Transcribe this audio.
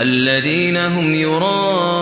الذين هم يراءون